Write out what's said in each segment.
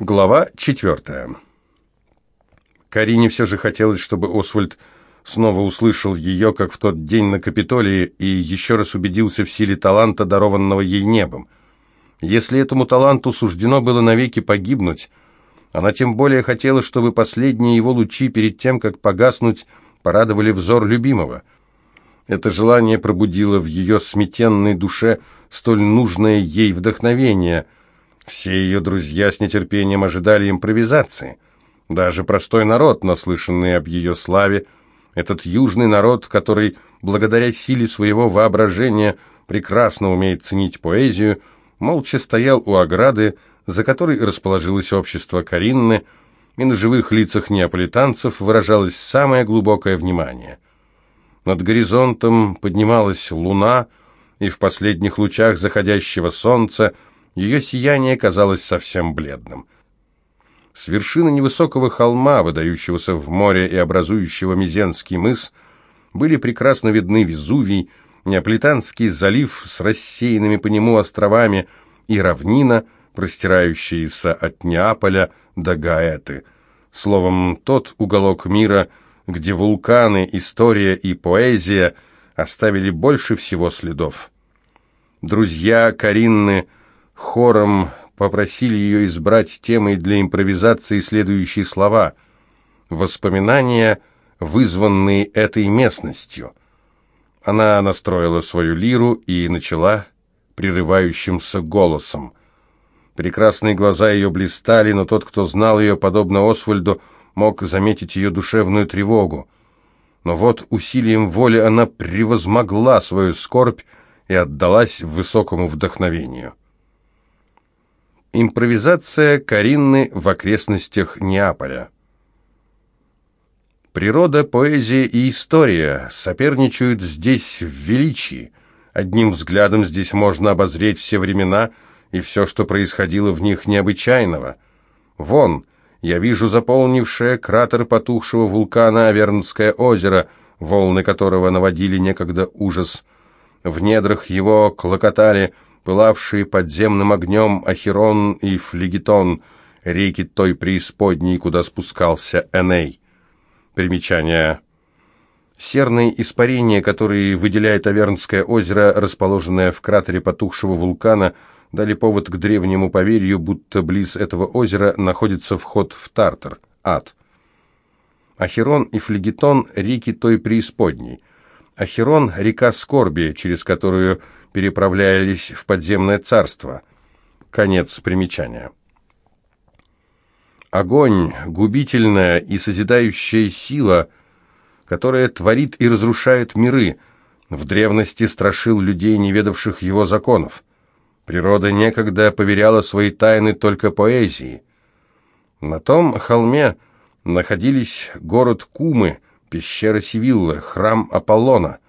Глава четвертая. Карине все же хотелось, чтобы Освальд снова услышал ее, как в тот день на Капитолии, и еще раз убедился в силе таланта, дарованного ей небом. Если этому таланту суждено было навеки погибнуть, она тем более хотела, чтобы последние его лучи перед тем, как погаснуть, порадовали взор любимого. Это желание пробудило в ее сметенной душе столь нужное ей вдохновение – все ее друзья с нетерпением ожидали импровизации. Даже простой народ, наслышанный об ее славе, этот южный народ, который, благодаря силе своего воображения, прекрасно умеет ценить поэзию, молча стоял у ограды, за которой расположилось общество Каринны, и на живых лицах неаполитанцев выражалось самое глубокое внимание. Над горизонтом поднималась луна, и в последних лучах заходящего солнца – ее сияние казалось совсем бледным. С вершины невысокого холма, выдающегося в море и образующего Мизенский мыс, были прекрасно видны Везувий, Неаполитанский залив с рассеянными по нему островами и равнина, простирающаяся от Неаполя до Гаэты. Словом, тот уголок мира, где вулканы, история и поэзия оставили больше всего следов. Друзья Каринны – хором попросили ее избрать темой для импровизации следующие слова «Воспоминания, вызванные этой местностью». Она настроила свою лиру и начала прерывающимся голосом. Прекрасные глаза ее блистали, но тот, кто знал ее, подобно Освальду, мог заметить ее душевную тревогу. Но вот усилием воли она превозмогла свою скорбь и отдалась высокому вдохновению. Импровизация Каринны в окрестностях Неаполя. Природа, поэзия и история соперничают здесь в величии. Одним взглядом здесь можно обозреть все времена и все, что происходило в них необычайного. Вон, я вижу заполнившее кратер потухшего вулкана Авернское озеро, волны которого наводили некогда ужас. В недрах его клокотали пылавшие подземным огнем Ахерон и Флегетон, реки той преисподней, куда спускался Эней. Примечание. Серные испарения, которые выделяет Авернское озеро, расположенное в кратере потухшего вулкана, дали повод к древнему поверью, будто близ этого озера находится вход в Тартар, ад. Ахерон и Флегетон – реки той преисподней. Ахерон – река скорби, через которую переправлялись в подземное царство. Конец примечания. Огонь – губительная и созидающая сила, которая творит и разрушает миры, в древности страшил людей, не ведавших его законов. Природа некогда поверяла свои тайны только поэзии. На том холме находились город Кумы, пещера Сивиллы, храм Аполлона –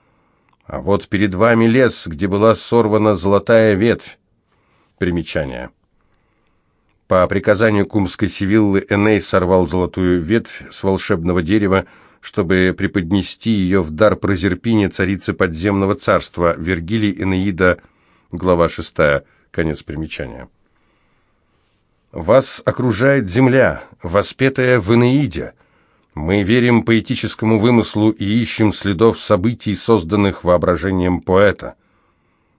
а вот перед вами лес, где была сорвана золотая ветвь. Примечание. По приказанию кумской сивиллы Эней сорвал золотую ветвь с волшебного дерева, чтобы преподнести ее в дар Прозерпине, царице подземного царства. Вергилий Энеида, глава 6, конец примечания. «Вас окружает земля, воспетая в Энеиде». Мы верим поэтическому вымыслу и ищем следов событий, созданных воображением поэта.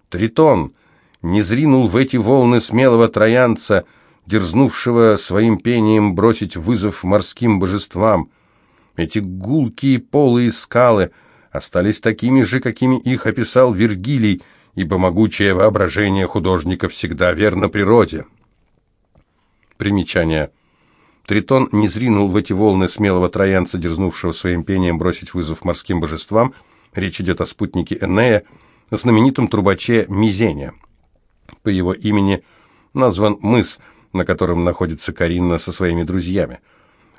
Тритон не зринул в эти волны смелого троянца, дерзнувшего своим пением бросить вызов морским божествам. Эти гулкие полые скалы остались такими же, какими их описал Вергилий, ибо могучее воображение художника всегда верно природе. Примечание. Тритон не зринул в эти волны смелого троянца, дерзнувшего своим пением бросить вызов морским божествам. Речь идет о спутнике Энея, о знаменитом трубаче Мизене. По его имени назван мыс, на котором находится Каринна со своими друзьями,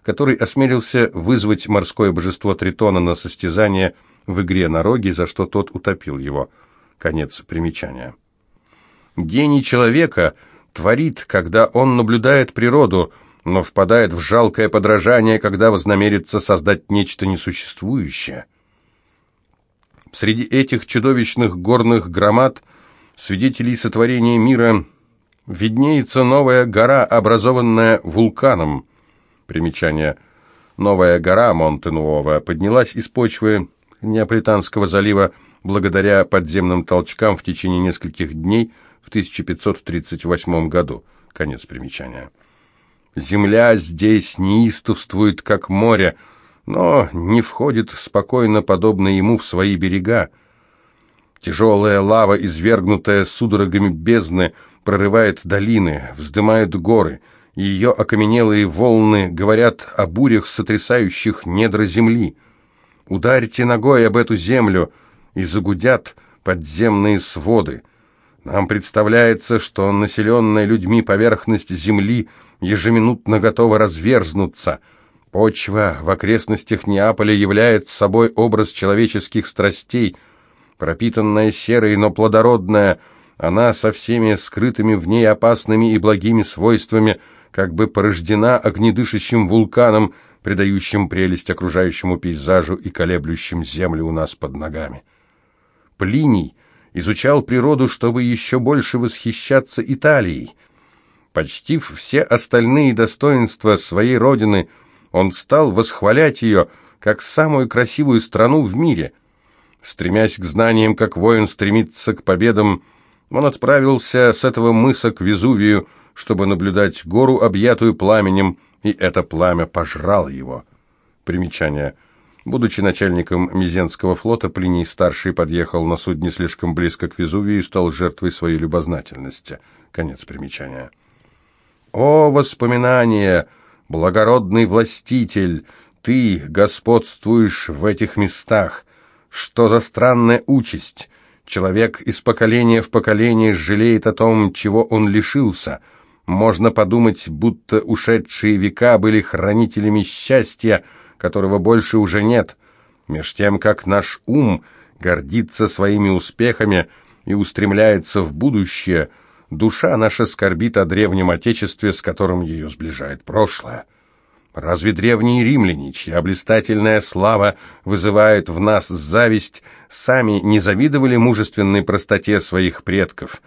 который осмелился вызвать морское божество Тритона на состязание в игре на роге, за что тот утопил его. Конец примечания. Гений человека творит, когда он наблюдает природу – но впадает в жалкое подражание, когда вознамерится создать нечто несуществующее. Среди этих чудовищных горных громад, свидетелей сотворения мира, виднеется новая гора, образованная вулканом. Примечание. Новая гора Монте-Нуова поднялась из почвы Неаполитанского залива благодаря подземным толчкам в течение нескольких дней в 1538 году. Конец примечания. Земля здесь неистовствует, как море, но не входит спокойно, подобно ему, в свои берега. Тяжелая лава, извергнутая судорогами бездны, прорывает долины, вздымает горы, и ее окаменелые волны говорят о бурях, сотрясающих недра земли. Ударьте ногой об эту землю, и загудят подземные своды. Нам представляется, что населенная людьми поверхность земли ежеминутно готова разверзнуться. Почва в окрестностях Неаполя является собой образ человеческих страстей, пропитанная серой, но плодородная, она со всеми скрытыми в ней опасными и благими свойствами как бы порождена огнедышащим вулканом, придающим прелесть окружающему пейзажу и колеблющим землю у нас под ногами. Плиний изучал природу, чтобы еще больше восхищаться Италией. Почтив все остальные достоинства своей родины, он стал восхвалять ее как самую красивую страну в мире. Стремясь к знаниям, как воин стремится к победам, он отправился с этого мыса к Везувию, чтобы наблюдать гору, объятую пламенем, и это пламя пожрало его. Примечание – Будучи начальником Мизенского флота, Плиний-старший подъехал на судне слишком близко к Везувию и стал жертвой своей любознательности. Конец примечания. «О, воспоминания! Благородный властитель! Ты господствуешь в этих местах! Что за странная участь! Человек из поколения в поколение жалеет о том, чего он лишился. Можно подумать, будто ушедшие века были хранителями счастья, которого больше уже нет, меж тем, как наш ум гордится своими успехами и устремляется в будущее, душа наша скорбит о древнем Отечестве, с которым ее сближает прошлое. Разве древние римляне, чья блистательная слава вызывает в нас зависть, сами не завидовали мужественной простоте своих предков?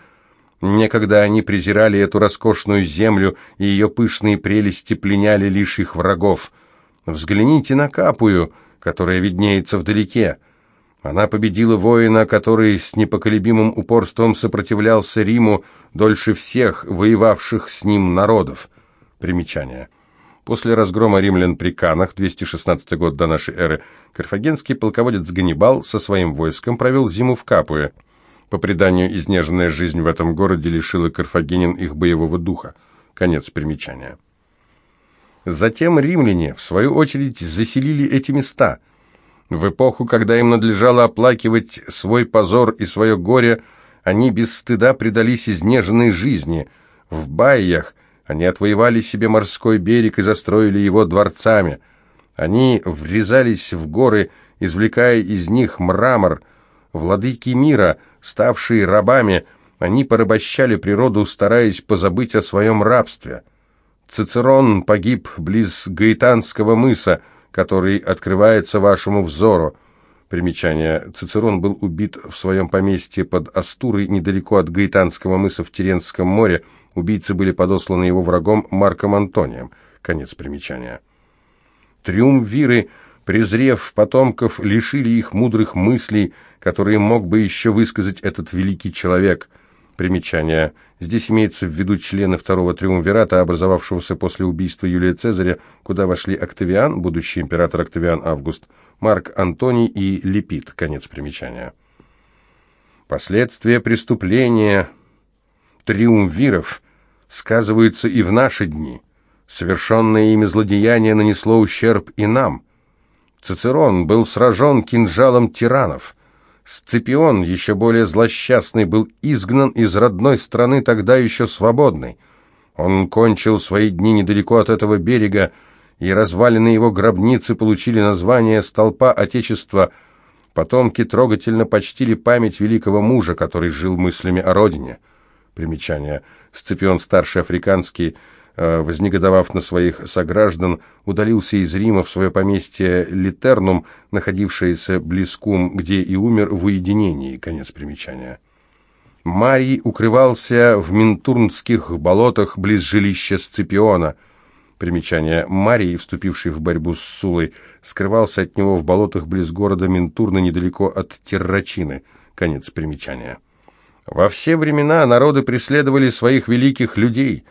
Некогда они презирали эту роскошную землю, и ее пышные прелести пленяли лишь их врагов – Взгляните на Капую, которая виднеется вдалеке. Она победила воина, который с непоколебимым упорством сопротивлялся Риму дольше всех воевавших с ним народов. Примечание. После разгрома римлян при Канах, 216 год до нашей эры, карфагенский полководец Ганнибал со своим войском провел зиму в Капуе. По преданию, изнеженная жизнь в этом городе лишила карфагенин их боевого духа. Конец примечания. Затем римляне, в свою очередь, заселили эти места. В эпоху, когда им надлежало оплакивать свой позор и свое горе, они без стыда предались изнеженной жизни. В Байях они отвоевали себе морской берег и застроили его дворцами. Они врезались в горы, извлекая из них мрамор. Владыки мира, ставшие рабами, они порабощали природу, стараясь позабыть о своем рабстве. Цицерон погиб близ Гаитанского мыса, который открывается вашему взору. Примечание. Цицерон был убит в своем поместье под Астурой, недалеко от Гаитанского мыса в Теренском море. Убийцы были подосланы его врагом Марком Антонием. Конец примечания. Триумвиры, презрев потомков, лишили их мудрых мыслей, которые мог бы еще высказать этот великий человек – Примечание. Здесь имеется в виду члены второго триумвирата, образовавшегося после убийства Юлия Цезаря, куда вошли Октавиан, будущий император Октавиан Август, Марк Антоний и Лепит. Конец примечания. Последствия преступления триумвиров сказываются и в наши дни. Совершенное ими злодеяние нанесло ущерб и нам. Цицерон был сражен кинжалом тиранов – Сципион, еще более злосчастный, был изгнан из родной страны, тогда еще свободной. Он кончил свои дни недалеко от этого берега, и развалины его гробницы получили название «Столпа Отечества». Потомки трогательно почтили память великого мужа, который жил мыслями о родине. Примечание. Сципион Старший Африканский – вознегодовав на своих сограждан, удалился из Рима в свое поместье Литернум, находившееся близком, где и умер в уединении. Конец примечания. Марий укрывался в Минтурнских болотах близ жилища Сципиона. Примечание. Марий, вступивший в борьбу с Сулой, скрывался от него в болотах близ города Минтурна, недалеко от Террачины. Конец примечания. Во все времена народы преследовали своих великих людей,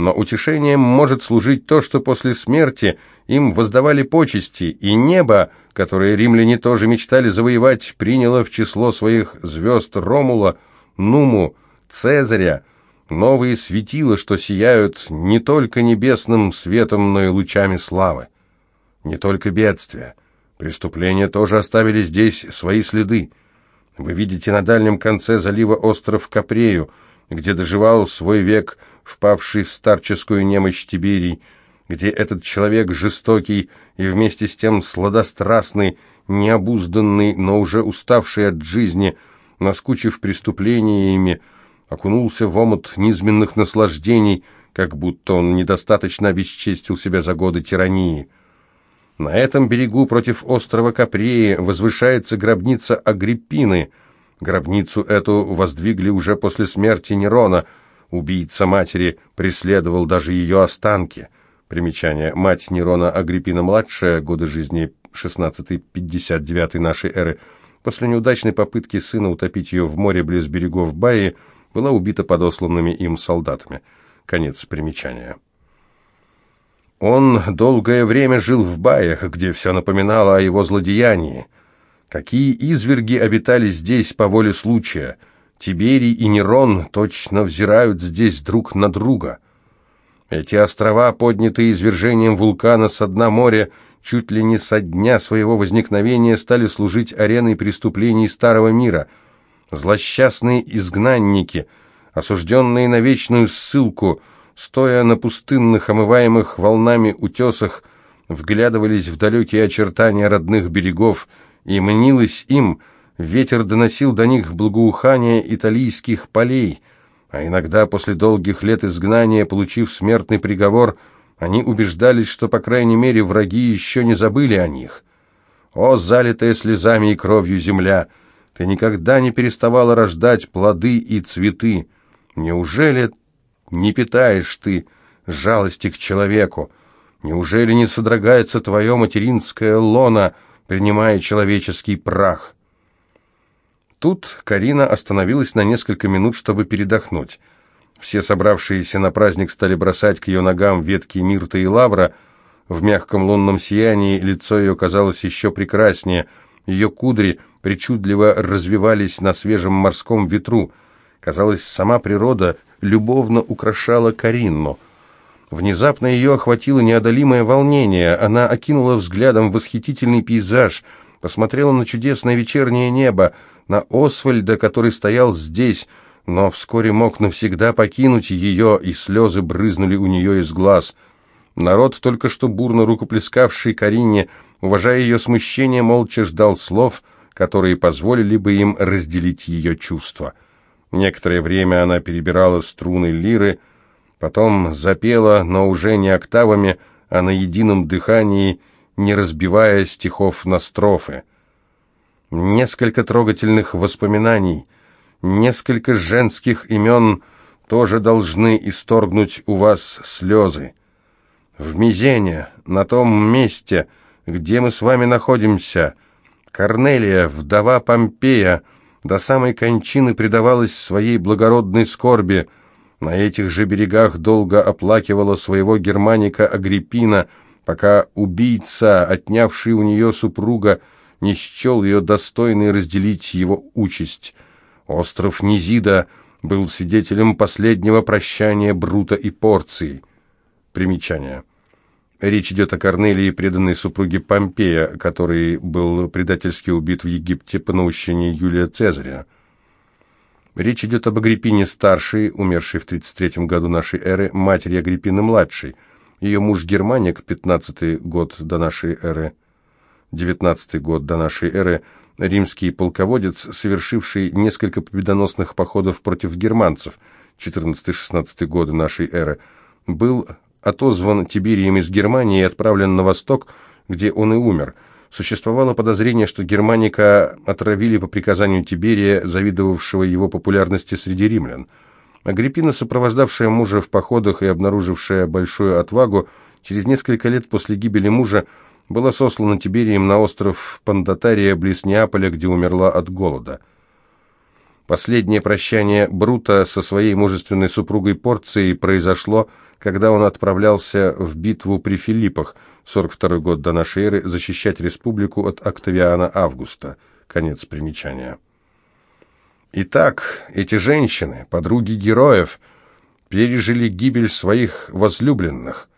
но утешением может служить то, что после смерти им воздавали почести, и небо, которое римляне тоже мечтали завоевать, приняло в число своих звезд Ромула – Нуму, Цезаря, новые светила, что сияют не только небесным светом, но и лучами славы. Не только бедствия. Преступления тоже оставили здесь свои следы. Вы видите на дальнем конце залива остров Капрею, где доживал свой век впавший в старческую немощь Тиберий, где этот человек жестокий и вместе с тем сладострастный, необузданный, но уже уставший от жизни – наскучив преступлениями, окунулся в омут низменных наслаждений, как будто он недостаточно обесчестил себя за годы тирании. На этом берегу против острова Капреи возвышается гробница Агриппины. Гробницу эту воздвигли уже после смерти Нерона. Убийца матери преследовал даже ее останки. Примечание. Мать Нерона Агриппина-младшая, годы жизни 16-59 нашей эры, После неудачной попытки сына утопить ее в море близ берегов Баи, была убита подосланными им солдатами. Конец примечания. Он долгое время жил в Баях, где все напоминало о его злодеянии. Какие изверги обитали здесь по воле случая. Тиберий и Нерон точно взирают здесь друг на друга. Эти острова, поднятые извержением вулкана со дна моря, чуть ли не со дня своего возникновения стали служить ареной преступлений старого мира. Злосчастные изгнанники, осужденные на вечную ссылку, стоя на пустынных, омываемых волнами утесах, вглядывались в далекие очертания родных берегов, и мнилось им, ветер доносил до них благоухание италийских полей, а иногда после долгих лет изгнания, получив смертный приговор, они убеждались, что, по крайней мере, враги еще не забыли о них. О, залитая слезами и кровью земля! Ты никогда не переставала рождать плоды и цветы. Неужели не питаешь ты жалости к человеку? Неужели не содрогается твое материнское лоно, принимая человеческий прах? Тут Карина остановилась на несколько минут, чтобы передохнуть. Все собравшиеся на праздник стали бросать к ее ногам ветки мирта и лавра. В мягком лунном сиянии лицо ее казалось еще прекраснее. Ее кудри причудливо развивались на свежем морском ветру. Казалось, сама природа любовно украшала Каринну. Внезапно ее охватило неодолимое волнение. Она окинула взглядом восхитительный пейзаж, посмотрела на чудесное вечернее небо, на Освальда, который стоял здесь, но вскоре мог навсегда покинуть ее, и слезы брызнули у нее из глаз. Народ, только что бурно рукоплескавший Карине, уважая ее смущение, молча ждал слов, которые позволили бы им разделить ее чувства. Некоторое время она перебирала струны лиры, потом запела, но уже не октавами, а на едином дыхании, не разбивая стихов на строфы. Несколько трогательных воспоминаний — Несколько женских имен тоже должны исторгнуть у вас слезы. В Мизене, на том месте, где мы с вами находимся, Корнелия, вдова Помпея, до самой кончины предавалась своей благородной скорби. На этих же берегах долго оплакивала своего германика Агриппина, пока убийца, отнявший у нее супруга, не счел ее достойной разделить его участь. Остров Низида был свидетелем последнего прощания Брута и Порции. Примечание. Речь идет о Корнелии, преданной супруге Помпея, который был предательски убит в Египте по наущению Юлия Цезаря. Речь идет об Агриппине старшей, умершей в 33 году нашей эры, матери Агриппины младшей. Ее муж Германик, 15 год до нашей эры, 19 год до нашей эры, римский полководец, совершивший несколько победоносных походов против германцев, 14-16 годы нашей эры, был отозван Тиберием из Германии и отправлен на восток, где он и умер. Существовало подозрение, что Германика отравили по приказанию Тиберия, завидовавшего его популярности среди римлян. Агриппина, сопровождавшая мужа в походах и обнаружившая большую отвагу, через несколько лет после гибели мужа была сослана Тиберием на остров Пандатария близ Неаполя, где умерла от голода. Последнее прощание Брута со своей мужественной супругой Порцией произошло, когда он отправлялся в битву при Филиппах, 42 год до нашей эры, защищать республику от Октавиана Августа. Конец примечания. Итак, эти женщины, подруги героев, пережили гибель своих возлюбленных.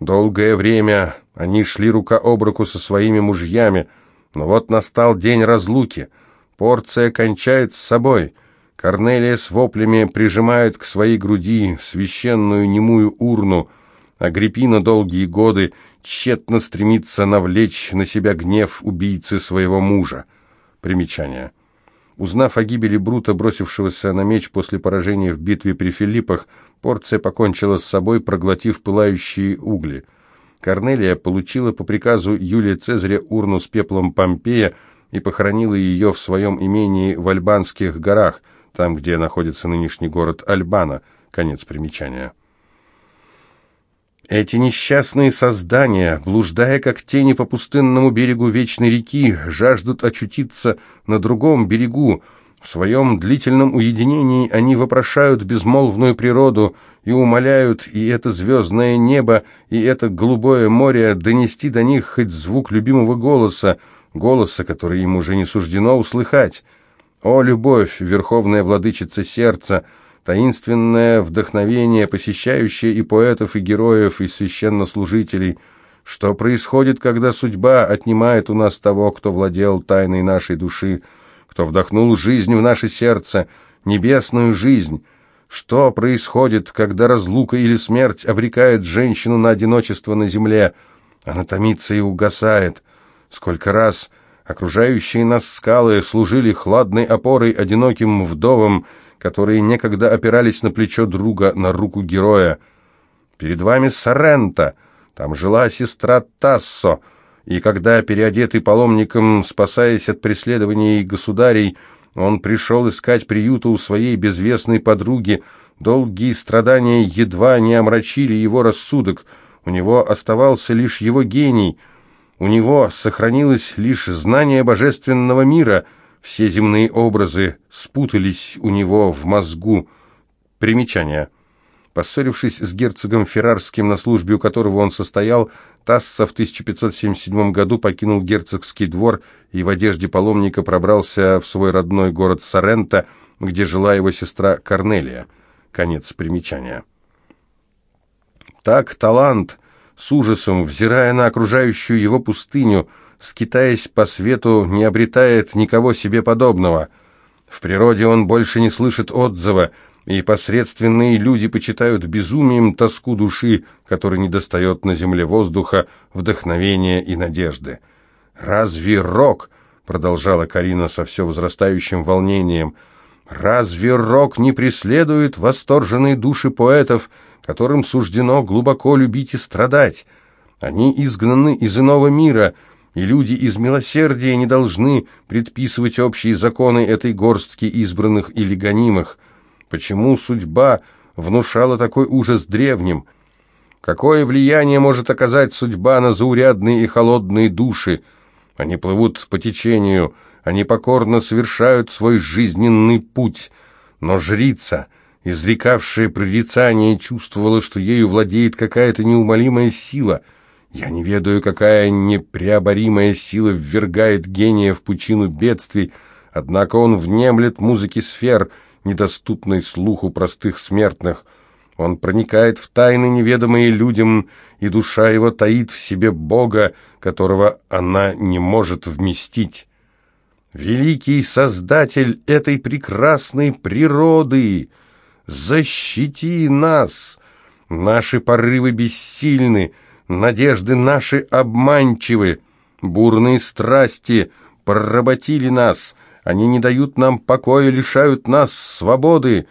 Долгое время они шли рука об руку со своими мужьями, но вот настал день разлуки – Порция кончает с собой. Корнелия с воплями прижимает к своей груди священную немую урну. Агриппина долгие годы тщетно стремится навлечь на себя гнев убийцы своего мужа. Примечание. Узнав о гибели Брута, бросившегося на меч после поражения в битве при Филиппах, Порция покончила с собой, проглотив пылающие угли. Корнелия получила по приказу Юлия Цезаря урну с пеплом Помпея, и похоронила ее в своем имении в Альбанских горах, там, где находится нынешний город Альбана. Конец примечания. Эти несчастные создания, блуждая как тени по пустынному берегу вечной реки, жаждут очутиться на другом берегу. В своем длительном уединении они вопрошают безмолвную природу и умоляют и это звездное небо, и это голубое море донести до них хоть звук любимого голоса, голоса, который им уже не суждено услыхать. О, любовь, верховная владычица сердца, таинственное вдохновение, посещающее и поэтов, и героев, и священнослужителей. Что происходит, когда судьба отнимает у нас того, кто владел тайной нашей души, кто вдохнул жизнь в наше сердце, небесную жизнь? Что происходит, когда разлука или смерть обрекает женщину на одиночество на земле? Она томится и угасает. Сколько раз окружающие нас скалы служили хладной опорой одиноким вдовам, которые некогда опирались на плечо друга, на руку героя. Перед вами Соррента, там жила сестра Тассо, и когда, переодетый паломником, спасаясь от преследований государей, он пришел искать приюта у своей безвестной подруги, долгие страдания едва не омрачили его рассудок, у него оставался лишь его гений — у него сохранилось лишь знание божественного мира, все земные образы спутались у него в мозгу. Примечание. Поссорившись с герцогом Феррарским, на службе у которого он состоял, Тасса в 1577 году покинул герцогский двор и в одежде паломника пробрался в свой родной город Соренто, где жила его сестра Корнелия. Конец примечания. Так талант с ужасом, взирая на окружающую его пустыню, скитаясь по свету, не обретает никого себе подобного. В природе он больше не слышит отзыва, и посредственные люди почитают безумием тоску души, которой недостает на земле воздуха, вдохновения и надежды. «Разве рок?» — продолжала Карина со все возрастающим волнением. «Разве рок не преследует восторженные души поэтов, которым суждено глубоко любить и страдать. Они изгнаны из иного мира, и люди из милосердия не должны предписывать общие законы этой горстки избранных или гонимых. Почему судьба внушала такой ужас древним? Какое влияние может оказать судьба на заурядные и холодные души? Они плывут по течению, они покорно совершают свой жизненный путь, но жрица — изрекавшая прорицание, чувствовала, что ею владеет какая-то неумолимая сила. Я не ведаю, какая непреоборимая сила ввергает гения в пучину бедствий, однако он внемлет музыке сфер, недоступной слуху простых смертных. Он проникает в тайны, неведомые людям, и душа его таит в себе Бога, которого она не может вместить. Великий Создатель этой прекрасной природы — Защити нас! Наши порывы бессильны, надежды наши обманчивы, бурные страсти проработили нас, они не дают нам покоя, лишают нас свободы.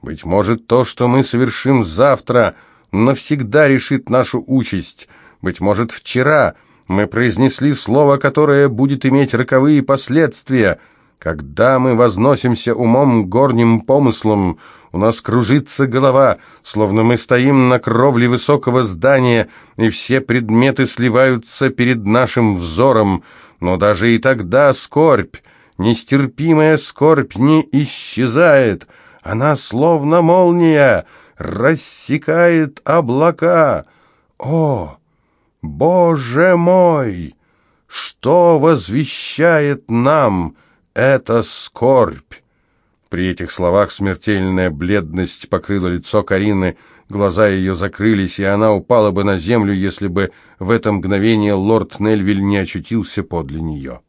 Быть может, то, что мы совершим завтра, навсегда решит нашу участь. Быть может, вчера Мы произнесли слово, которое будет иметь роковые последствия. Когда мы возносимся умом горним помыслом, у нас кружится голова, словно мы стоим на кровле высокого здания, и все предметы сливаются перед нашим взором. Но даже и тогда скорбь, нестерпимая скорбь не исчезает. Она, словно молния, рассекает облака. О, Боже мой! Что возвещает нам эта скорбь? При этих словах смертельная бледность покрыла лицо Карины, глаза ее закрылись, и она упала бы на землю, если бы в это мгновение лорд Нельвиль не очутился подле нее.